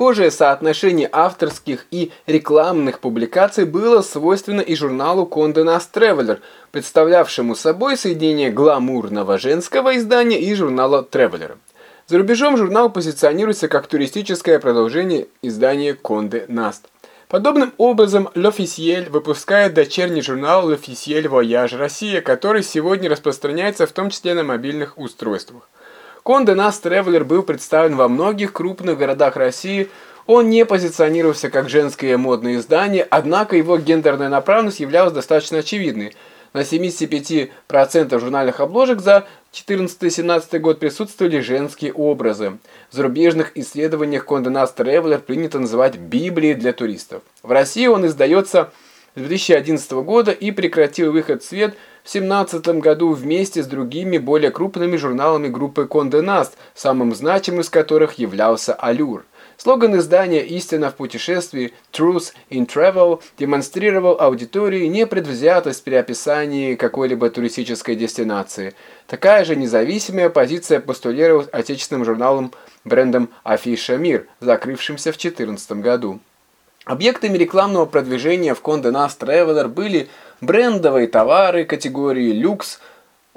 Схожее соотношение авторских и рекламных публикаций было свойственно и журналу Condé Nast Traveler, представлявшему собой соединение гламурного женского издания и журнала Traveler. За рубежом журнал позиционируется как туристическое продолжение издания Condé Nast. Подобным образом L'Officiel выпускает дочерний журнал L'Officiel Voyage Россия, который сегодня распространяется в том числе на мобильных устройствах. Condé Nast Traveler был представлен во многих крупных городах России. Он не позиционировался как женское модное издание, однако его гендерная направленность являлась достаточно очевидной. На 75% журнальных обложек за 14-17 год присутствовали женские образы. В зарубежных исследованиях Nast Traveler принято называть Библией для туристов. В России он издается 2011 года и прекратил выход в свет в 2017 году вместе с другими более крупными журналами группы Condé Nast, самым значимым из которых являлся Allure. Слоган издания «Истина в путешествии» «Truth in Travel» демонстрировал аудитории непредвзятость при описании какой-либо туристической дестинации. Такая же независимая позиция постулировалась отечественным журналом брендом «Афиша Мир», закрывшимся в 2014 году. Объектами рекламного продвижения в Condé Nast Traveler были брендовые товары категории «люкс»,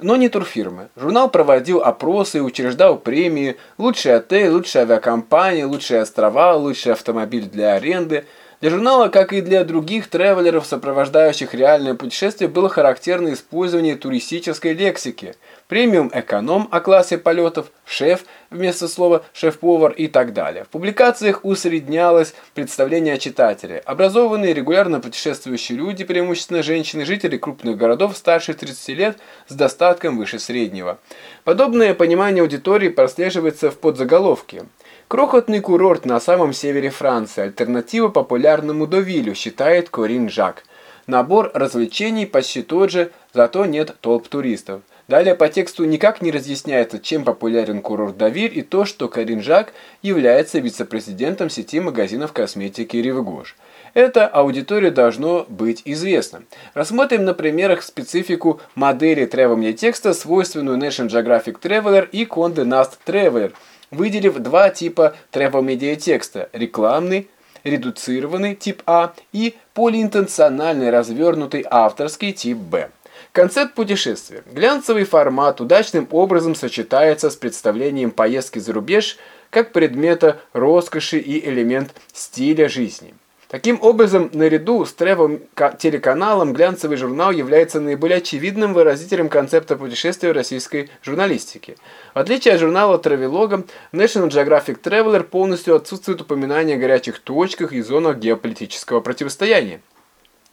но не турфирмы. Журнал проводил опросы и учреждал премии «Лучший отель», «Лучшая авиакомпания», «Лучшие острова», «Лучший автомобиль для аренды». Для журнала, как и для других тревелеров, сопровождающих реальное путешествие, было характерно использование туристической лексики – премиум эконом о классе полетов, шеф вместо слова шеф-повар и так далее. В публикациях усреднялось представление о читателе. Образованные, регулярно путешествующие люди, преимущественно женщины, жители крупных городов старше 30 лет с достатком выше среднего. Подобное понимание аудитории прослеживается в подзаголовке. Крохотный курорт на самом севере Франции, альтернатива популярному Довилю, считает Корин Жак. Набор развлечений почти тот же, зато нет толп туристов. Далее по тексту никак не разъясняется, чем популярен курорт Давир и то, что Карин Жак является вице-президентом сети магазинов косметики Ривгош. Это аудитория должно быть известно. Рассмотрим на примерах специфику модели Travel текста, свойственную National Geographic Traveler и Condé Nast Traveler, выделив два типа Travel Media текста – рекламный, редуцированный тип А и полиинтенциональный развернутый авторский тип Б. Концепт путешествия. Глянцевый формат удачным образом сочетается с представлением поездки за рубеж как предмета роскоши и элемент стиля жизни. Таким образом, наряду с тревел-телеканалом глянцевый журнал является наиболее очевидным выразителем концепта путешествия российской журналистики. В отличие от журнала Travelog, National Geographic Traveler полностью отсутствует упоминание о горячих точках и зонах геополитического противостояния.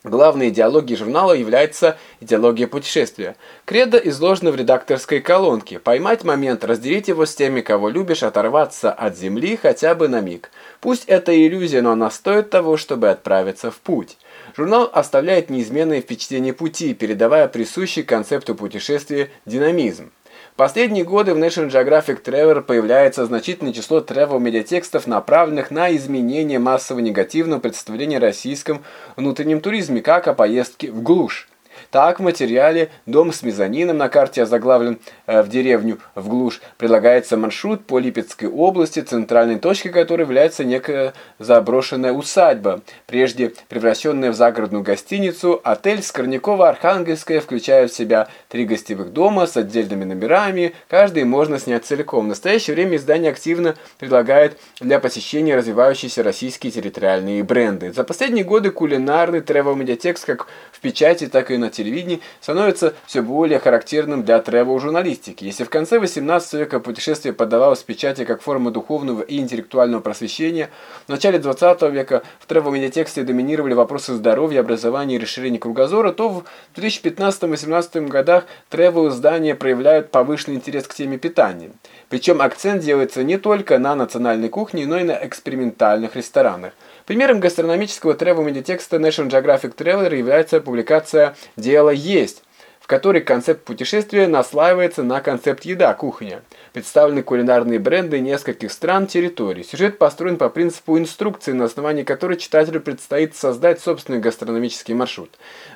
Главной идеологией журнала является идеология путешествия. Кредо изложено в редакторской колонке. Поймать момент, разделить его с теми, кого любишь, оторваться от земли хотя бы на миг. Пусть это иллюзия, но она стоит того, чтобы отправиться в путь. Журнал оставляет неизменное впечатление пути, передавая присущий концепту путешествия динамизм последние годы в National Geographic Traveler появляется значительное число travel-медиатекстов, направленных на изменение массового негативного представления о российском внутреннем туризме, как о поездке в глушь. Так, в материале «Дом с мезонином» на карте озаглавлен э, в деревню в глушь. Предлагается маршрут по Липецкой области, центральной точкой которой является некая заброшенная усадьба, прежде превращенная в загородную гостиницу. Отель Скорняково-Архангельская включает в себя три гостевых дома с отдельными номерами, каждый можно снять целиком. В настоящее время издание активно предлагает для посещения развивающиеся российские территориальные бренды. За последние годы кулинарный тревел-медиатекст как в печати, так и на телевидении становится все более характерным для тревел-журналистики. Если в конце 18 века путешествие подавалось в печати как форма духовного и интеллектуального просвещения, в начале 20 века в тревел-медиатексте доминировали вопросы здоровья, образования и расширения кругозора, то в 2015-2018 годах тревел-издания проявляют повышенный интерес к теме питания. Причем акцент делается не только на национальной кухне, но и на экспериментальных ресторанах. Примером гастрономического тревел-медиатекста National Geographic Traveler является публикация «Дело есть», в которой концепт путешествия наслаивается на концепт еда, кухня. Представлены кулинарные бренды нескольких стран, территорий. Сюжет построен по принципу инструкции, на основании которой читателю предстоит создать собственный гастрономический маршрут.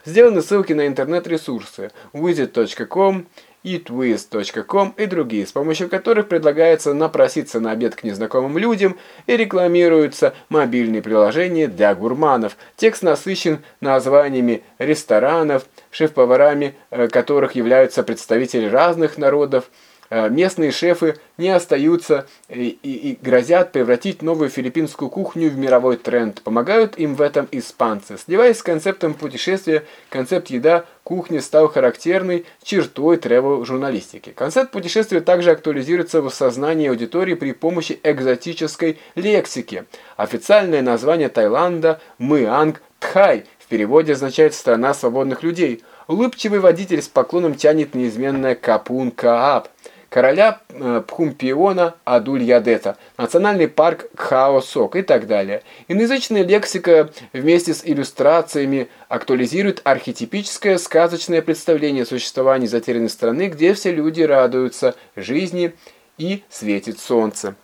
Сделаны ссылки на интернет-ресурсы visit.com eatwiz.com и другие, с помощью которых предлагается напроситься на обед к незнакомым людям и рекламируются мобильные приложения для гурманов. Текст насыщен названиями ресторанов, шеф-поварами э, которых являются представители разных народов, местные шефы не остаются и, и, и грозят превратить новую филиппинскую кухню в мировой тренд. Помогают им в этом испанцы. Сливаясь с концептом путешествия, концепт еда кухни стал характерной чертой тревел-журналистики. Концепт путешествия также актуализируется в сознании аудитории при помощи экзотической лексики. Официальное название Таиланда – Мыанг Тхай, в переводе означает «страна свободных людей». Улыбчивый водитель с поклоном тянет неизменная Капун Каап короля э, Пхумпиона Адуль-Ядета, национальный парк Кхао-Сок и так далее. Иноязычная лексика вместе с иллюстрациями актуализирует архетипическое сказочное представление о существовании затерянной страны, где все люди радуются жизни и светит солнце.